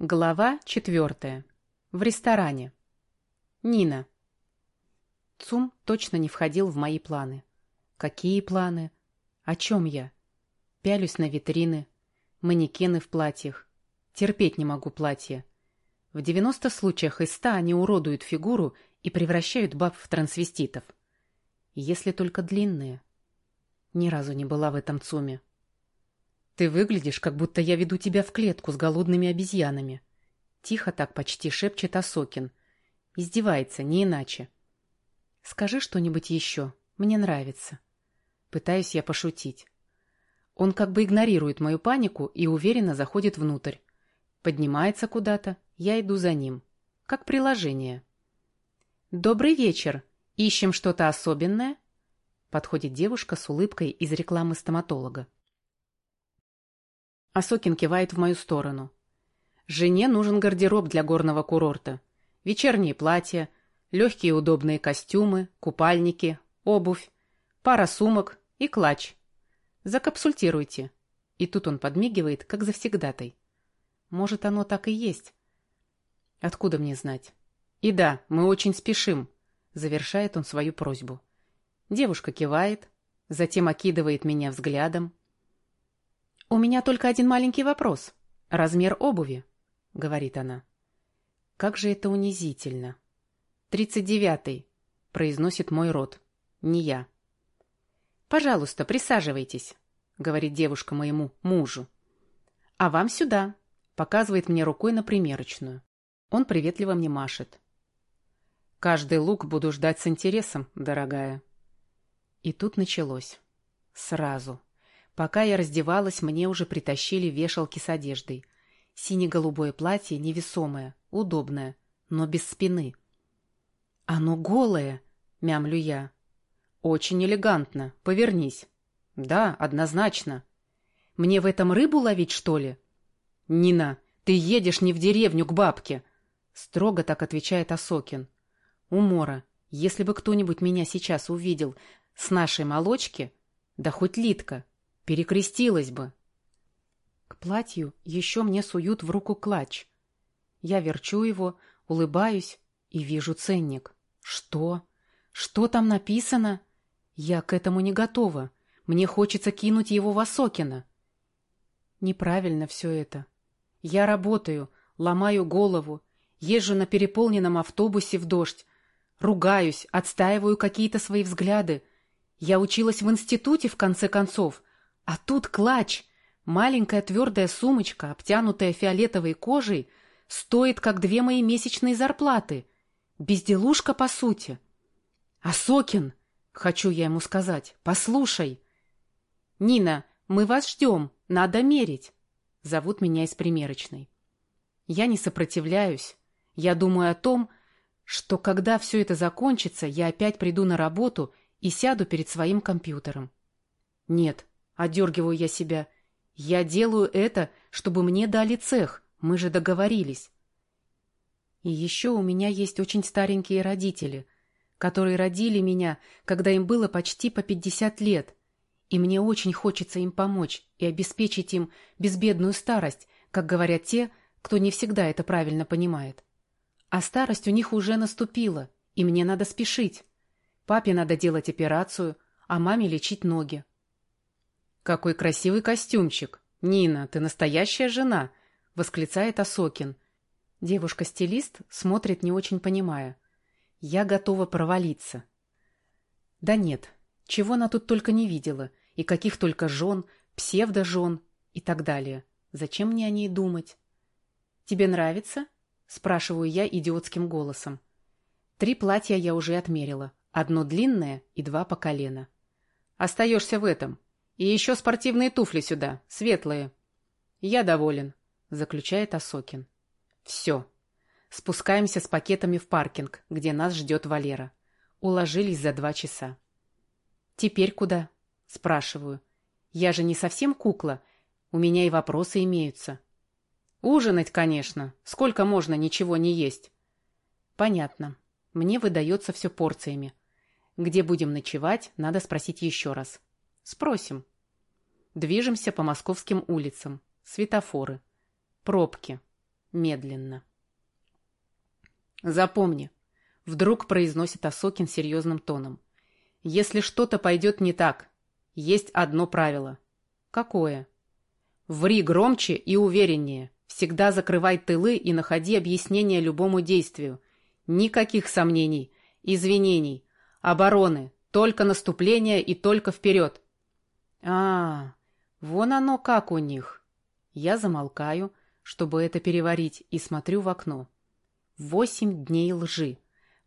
Глава четвертая. В ресторане. Нина. ЦУМ точно не входил в мои планы. Какие планы? О чем я? Пялюсь на витрины, манекены в платьях. Терпеть не могу платья. В 90 случаях из 100 они уродуют фигуру и превращают баб в трансвеститов. Если только длинные. Ни разу не была в этом ЦУМе. Ты выглядишь, как будто я веду тебя в клетку с голодными обезьянами. Тихо так почти шепчет Осокин. Издевается, не иначе. Скажи что-нибудь еще. Мне нравится. Пытаюсь я пошутить. Он как бы игнорирует мою панику и уверенно заходит внутрь. Поднимается куда-то, я иду за ним. Как приложение. «Добрый вечер. Ищем что-то особенное?» Подходит девушка с улыбкой из рекламы стоматолога. Осокин кивает в мою сторону. Жене нужен гардероб для горного курорта. Вечерние платья, легкие удобные костюмы, купальники, обувь, пара сумок и клатч. Закапсультируйте. И тут он подмигивает, как завсегдатай. Может, оно так и есть. Откуда мне знать? И да, мы очень спешим, завершает он свою просьбу. Девушка кивает, затем окидывает меня взглядом, «У меня только один маленький вопрос. Размер обуви», — говорит она. «Как же это унизительно!» «Тридцать девятый», — произносит мой рот, не я. «Пожалуйста, присаживайтесь», — говорит девушка моему мужу. «А вам сюда», — показывает мне рукой на примерочную. Он приветливо мне машет. «Каждый лук буду ждать с интересом, дорогая». И тут началось. Сразу. Пока я раздевалась, мне уже притащили вешалки с одеждой. Сине-голубое платье невесомое, удобное, но без спины. «Оно голое!» — мямлю я. «Очень элегантно. Повернись». «Да, однозначно». «Мне в этом рыбу ловить, что ли?» «Нина, ты едешь не в деревню к бабке!» Строго так отвечает Осокин. «Умора, если бы кто-нибудь меня сейчас увидел с нашей молочки, да хоть Литка, Перекрестилась бы. К платью еще мне суют в руку клатч. Я верчу его, улыбаюсь и вижу ценник. Что? Что там написано? Я к этому не готова. Мне хочется кинуть его в Осокина. Неправильно все это. Я работаю, ломаю голову, езжу на переполненном автобусе в дождь, ругаюсь, отстаиваю какие-то свои взгляды. Я училась в институте, в конце концов, а тут клатч, маленькая твердая сумочка, обтянутая фиолетовой кожей, стоит как две мои месячные зарплаты. Безделушка, по сути. А Сокин, хочу я ему сказать, послушай. Нина, мы вас ждем, надо мерить. Зовут меня из примерочной. Я не сопротивляюсь. Я думаю о том, что когда все это закончится, я опять приду на работу и сяду перед своим компьютером. Нет, Одергиваю я себя. Я делаю это, чтобы мне дали цех. Мы же договорились. И еще у меня есть очень старенькие родители, которые родили меня, когда им было почти по пятьдесят лет. И мне очень хочется им помочь и обеспечить им безбедную старость, как говорят те, кто не всегда это правильно понимает. А старость у них уже наступила, и мне надо спешить. Папе надо делать операцию, а маме лечить ноги. «Какой красивый костюмчик! Нина, ты настоящая жена!» — восклицает Осокин. Девушка-стилист смотрит, не очень понимая. «Я готова провалиться». «Да нет, чего она тут только не видела, и каких только жен, псевдожен и так далее. Зачем мне о ней думать?» «Тебе нравится?» — спрашиваю я идиотским голосом. Три платья я уже отмерила. Одно длинное и два по колено. «Остаешься в этом», и еще спортивные туфли сюда, светлые. Я доволен, заключает Осокин. Все. Спускаемся с пакетами в паркинг, где нас ждет Валера. Уложились за два часа. Теперь куда? Спрашиваю. Я же не совсем кукла. У меня и вопросы имеются. Ужинать, конечно. Сколько можно ничего не есть? Понятно. Мне выдается все порциями. Где будем ночевать, надо спросить еще раз. Спросим. Движемся по московским улицам. Светофоры. Пробки. медленно. «Запомни», — вдруг произносит Осокин серьезным тоном. «Если что-то пойдет не так, есть одно правило». «Какое?» «Ври громче и увереннее. Всегда закрывай тылы и находи объяснение любому действию. Никаких сомнений, извинений, обороны, только наступление и только вперед». «А, вон оно как у них». Я замолкаю, чтобы это переварить, и смотрю в окно. Восемь дней лжи.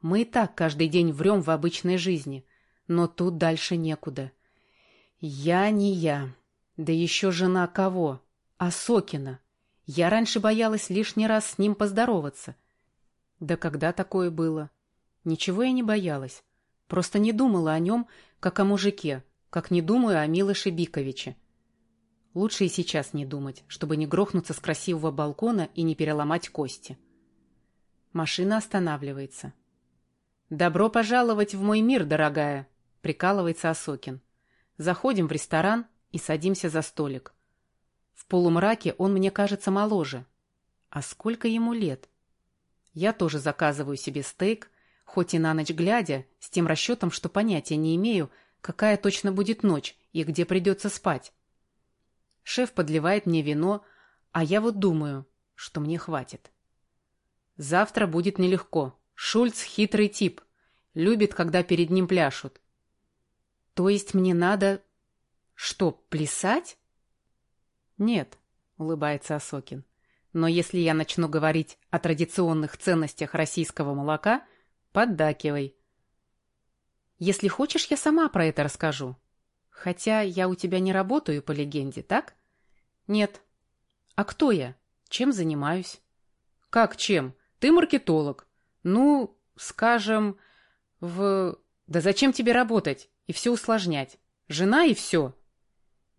Мы и так каждый день врем в обычной жизни, но тут дальше некуда. Я не я. Да еще жена кого? Осокина. Я раньше боялась лишний раз с ним поздороваться. Да когда такое было? Ничего я не боялась. Просто не думала о нем, как о мужике, как не думаю о Милоше Биковиче. Лучше и сейчас не думать, чтобы не грохнуться с красивого балкона и не переломать кости. Машина останавливается. «Добро пожаловать в мой мир, дорогая!» — прикалывается Осокин. Заходим в ресторан и садимся за столик. В полумраке он мне кажется моложе. А сколько ему лет? Я тоже заказываю себе стейк, хоть и на ночь глядя, с тем расчетом, что понятия не имею, какая точно будет ночь и где придется спать. Шеф подливает мне вино, а я вот думаю, что мне хватит. Завтра будет нелегко. Шульц хитрый тип. Любит, когда перед ним пляшут. То есть мне надо... Что, плясать? Нет, улыбается Осокин. Но если я начну говорить о традиционных ценностях российского молока, поддакивай. Если хочешь, я сама про это расскажу. Хотя я у тебя не работаю по легенде, так? Нет. А кто я? Чем занимаюсь? Как чем? Ты маркетолог. Ну, скажем, в... Да зачем тебе работать и все усложнять? Жена и все.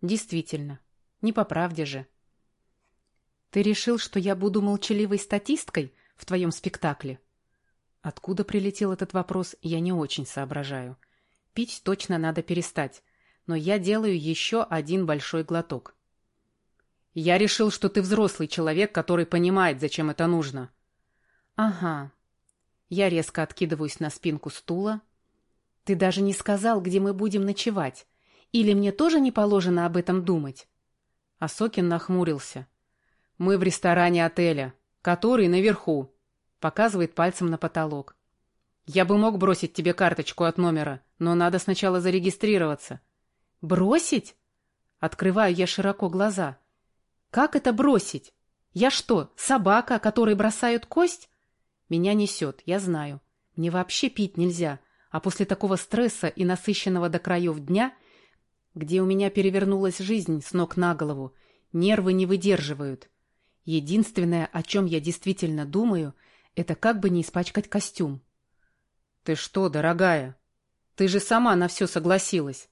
Действительно, не по правде же. Ты решил, что я буду молчаливой статисткой в твоем спектакле? Откуда прилетел этот вопрос, я не очень соображаю. Пить точно надо перестать, но я делаю еще один большой глоток. Я решил, что ты взрослый человек, который понимает, зачем это нужно. Ага. Я резко откидываюсь на спинку стула. Ты даже не сказал, где мы будем ночевать. Или мне тоже не положено об этом думать? Асокин нахмурился. Мы в ресторане отеля, который наверху. Показывает пальцем на потолок. Я бы мог бросить тебе карточку от номера, но надо сначала зарегистрироваться. Бросить? Открываю я широко глаза. Как это бросить? Я что, собака, которой бросают кость? Меня несет, я знаю. Мне вообще пить нельзя, а после такого стресса и насыщенного до краев дня, где у меня перевернулась жизнь с ног на голову, нервы не выдерживают. Единственное, о чем я действительно думаю, это как бы не испачкать костюм. Ты что, дорогая? Ты же сама на все согласилась.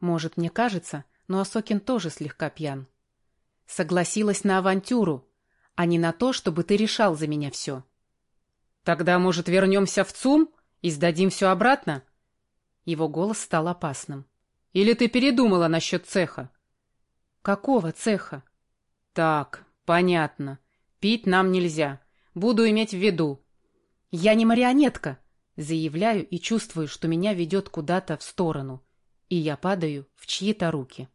Может, мне кажется, но Осокин тоже слегка пьян. Согласилась на авантюру, а не на то, чтобы ты решал за меня все. Тогда, может, вернемся в ЦУМ и сдадим все обратно? Его голос стал опасным. Или ты передумала насчет цеха? Какого цеха? Так, понятно. Пить нам нельзя. Буду иметь в виду. Я не марионетка, заявляю и чувствую, что меня ведет куда-то в сторону, и я падаю в чьи-то руки.